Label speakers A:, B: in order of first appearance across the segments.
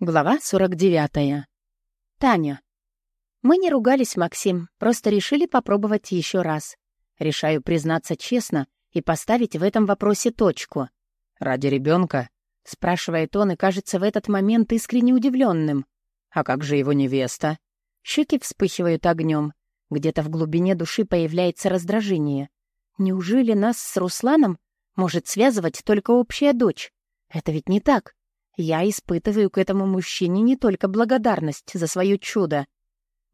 A: Глава 49. Таня. Мы не ругались, Максим, просто решили попробовать еще раз. Решаю признаться честно и поставить в этом вопросе точку.
B: «Ради ребенка?
A: спрашивает он и кажется в этот момент искренне удивленным.
B: «А как же его невеста?»
A: Щеки вспыхивают огнем. Где-то в глубине души появляется раздражение. Неужели нас с Русланом может связывать только общая дочь? Это ведь не так. Я испытываю к этому мужчине не только благодарность за свое чудо.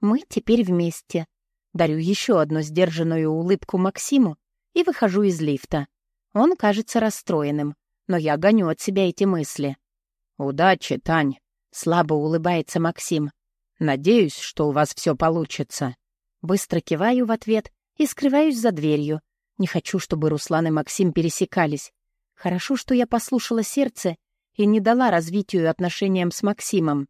A: Мы теперь вместе. Дарю еще одну сдержанную улыбку Максиму и выхожу из лифта. Он кажется расстроенным, но я гоню от себя эти мысли.
B: «Удачи, Тань!» — слабо улыбается Максим. «Надеюсь, что у вас все получится».
A: Быстро киваю в ответ и скрываюсь за дверью. Не хочу, чтобы Руслан и Максим пересекались. Хорошо, что я послушала сердце и не дала развитию отношениям с Максимом.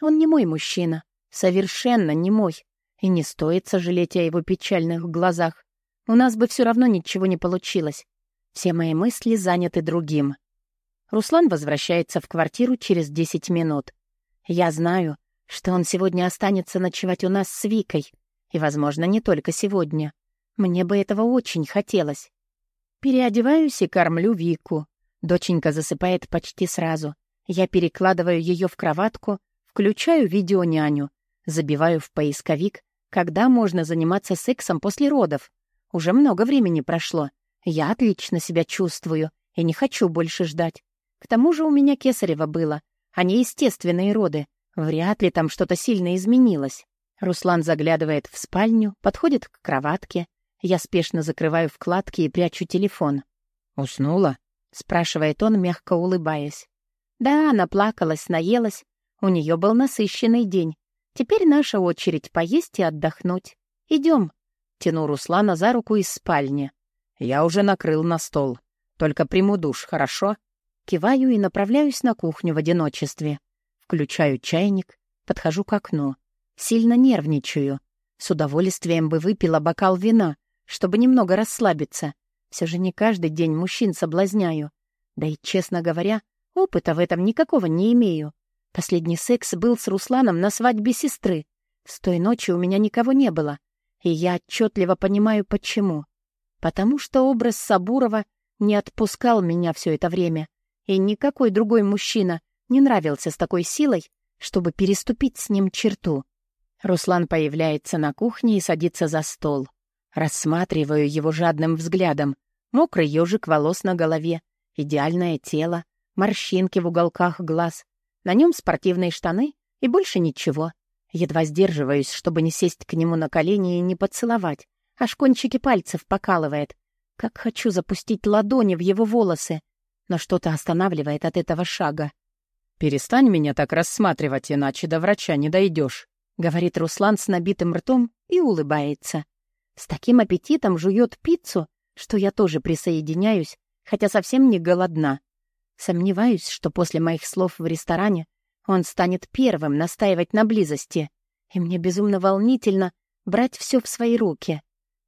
A: Он не мой мужчина, совершенно не мой, и не стоит сожалеть о его печальных глазах. У нас бы все равно ничего не получилось. Все мои мысли заняты другим. Руслан возвращается в квартиру через 10 минут. Я знаю, что он сегодня останется ночевать у нас с Викой, и, возможно, не только сегодня. Мне бы этого очень хотелось. Переодеваюсь и кормлю Вику. Доченька засыпает почти сразу. Я перекладываю ее в кроватку, включаю видеоняню, забиваю в поисковик, когда можно заниматься сексом после родов. Уже много времени прошло. Я отлично себя чувствую и не хочу больше ждать. К тому же у меня кесарево было, а не естественные роды. Вряд ли там что-то сильно изменилось. Руслан заглядывает в спальню, подходит к кроватке. Я спешно закрываю вкладки и прячу телефон.
B: «Уснула?»
A: — спрашивает он, мягко улыбаясь. Да, она плакалась, наелась. У нее был насыщенный день. Теперь наша очередь поесть и отдохнуть. Идем. Тяну Руслана за руку из спальни.
B: Я уже накрыл на стол. Только приму душ, хорошо?
A: Киваю и направляюсь на кухню в одиночестве. Включаю чайник, подхожу к окну. Сильно нервничаю. С удовольствием бы выпила бокал вина, чтобы немного расслабиться. Все же не каждый день мужчин соблазняю. Да и, честно говоря, опыта в этом никакого не имею. Последний секс был с Русланом на свадьбе сестры. С той ночи у меня никого не было. И я отчетливо понимаю, почему. Потому что образ Сабурова не отпускал меня все это время. И никакой другой мужчина не нравился с такой силой, чтобы переступить с ним черту. Руслан появляется на кухне и садится за стол. Рассматриваю его жадным взглядом. Мокрый ежик волос на голове, идеальное тело, морщинки в уголках глаз. На нем спортивные штаны и больше ничего. Едва сдерживаюсь, чтобы не сесть к нему на колени и не поцеловать. Аж кончики пальцев покалывает. Как хочу запустить ладони в его волосы. Но что-то останавливает от этого шага.
B: «Перестань меня так рассматривать, иначе до врача не дойдешь», — говорит Руслан с набитым ртом и улыбается. С таким аппетитом жует пиццу, что я тоже присоединяюсь, хотя совсем не голодна. Сомневаюсь, что после моих слов в ресторане он станет первым настаивать на близости, и мне безумно волнительно брать все в свои руки.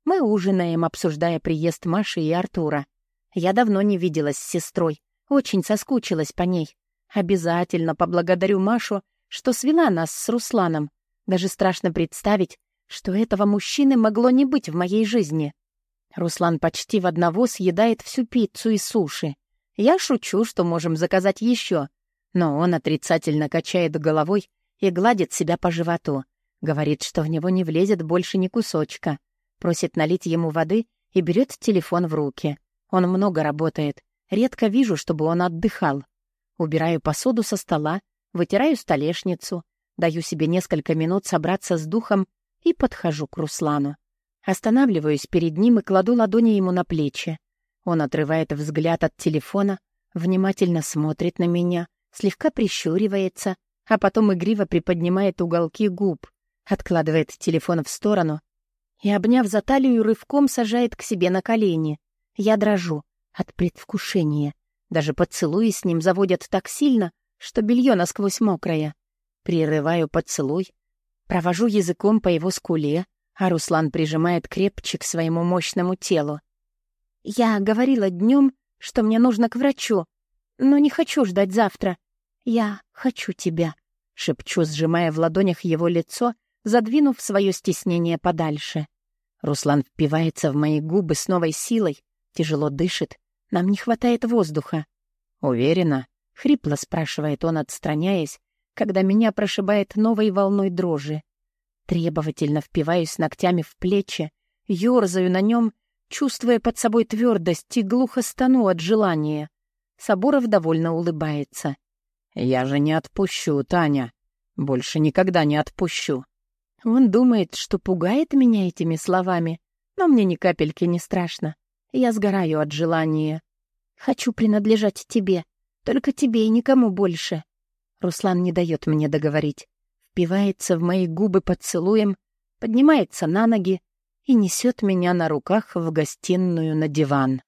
B: Мы ужинаем, обсуждая приезд Маши и Артура. Я давно не виделась с сестрой, очень соскучилась по ней. Обязательно поблагодарю Машу, что свела нас с Русланом. Даже страшно представить, что этого мужчины могло не быть в моей жизни. Руслан почти в одного съедает всю пиццу и суши. Я шучу, что можем заказать еще, но он отрицательно качает головой и гладит себя по животу. Говорит, что в него не влезет больше ни кусочка. Просит налить ему воды и берет телефон в руки. Он много работает. Редко вижу, чтобы он отдыхал. Убираю посуду со стола, вытираю столешницу, даю себе несколько минут собраться с духом и подхожу к Руслану. Останавливаюсь перед ним и кладу ладони ему на плечи. Он отрывает взгляд от телефона, внимательно смотрит на меня, слегка прищуривается, а потом игриво приподнимает уголки губ, откладывает телефон в сторону и, обняв за талию, рывком сажает к себе на колени. Я дрожу от предвкушения. Даже поцелуи с ним заводят так сильно, что белье насквозь мокрое. Прерываю поцелуй, провожу языком по его скуле, а Руслан прижимает крепче к своему мощному телу. «Я говорила днем, что мне нужно к врачу, но не хочу ждать завтра.
A: «Я хочу тебя», — шепчу, сжимая в ладонях его лицо, задвинув свое стеснение подальше. Руслан впивается в мои губы с новой силой, тяжело дышит, нам не хватает воздуха. «Уверена?» — хрипло спрашивает он, отстраняясь, когда меня прошибает новой волной дрожи. Требовательно впиваюсь ногтями в плечи, ёрзаю на нем, чувствуя под собой твердость и глухо стану от желания. Сабуров довольно улыбается. «Я же не отпущу, Таня. Больше никогда не отпущу». Он думает, что пугает меня этими словами, но мне ни капельки не страшно. Я сгораю от желания. Хочу принадлежать тебе, только тебе и никому больше. Руслан не дает мне договорить. Впивается в мои губы поцелуем, поднимается на ноги и несет меня на руках в гостиную на диван.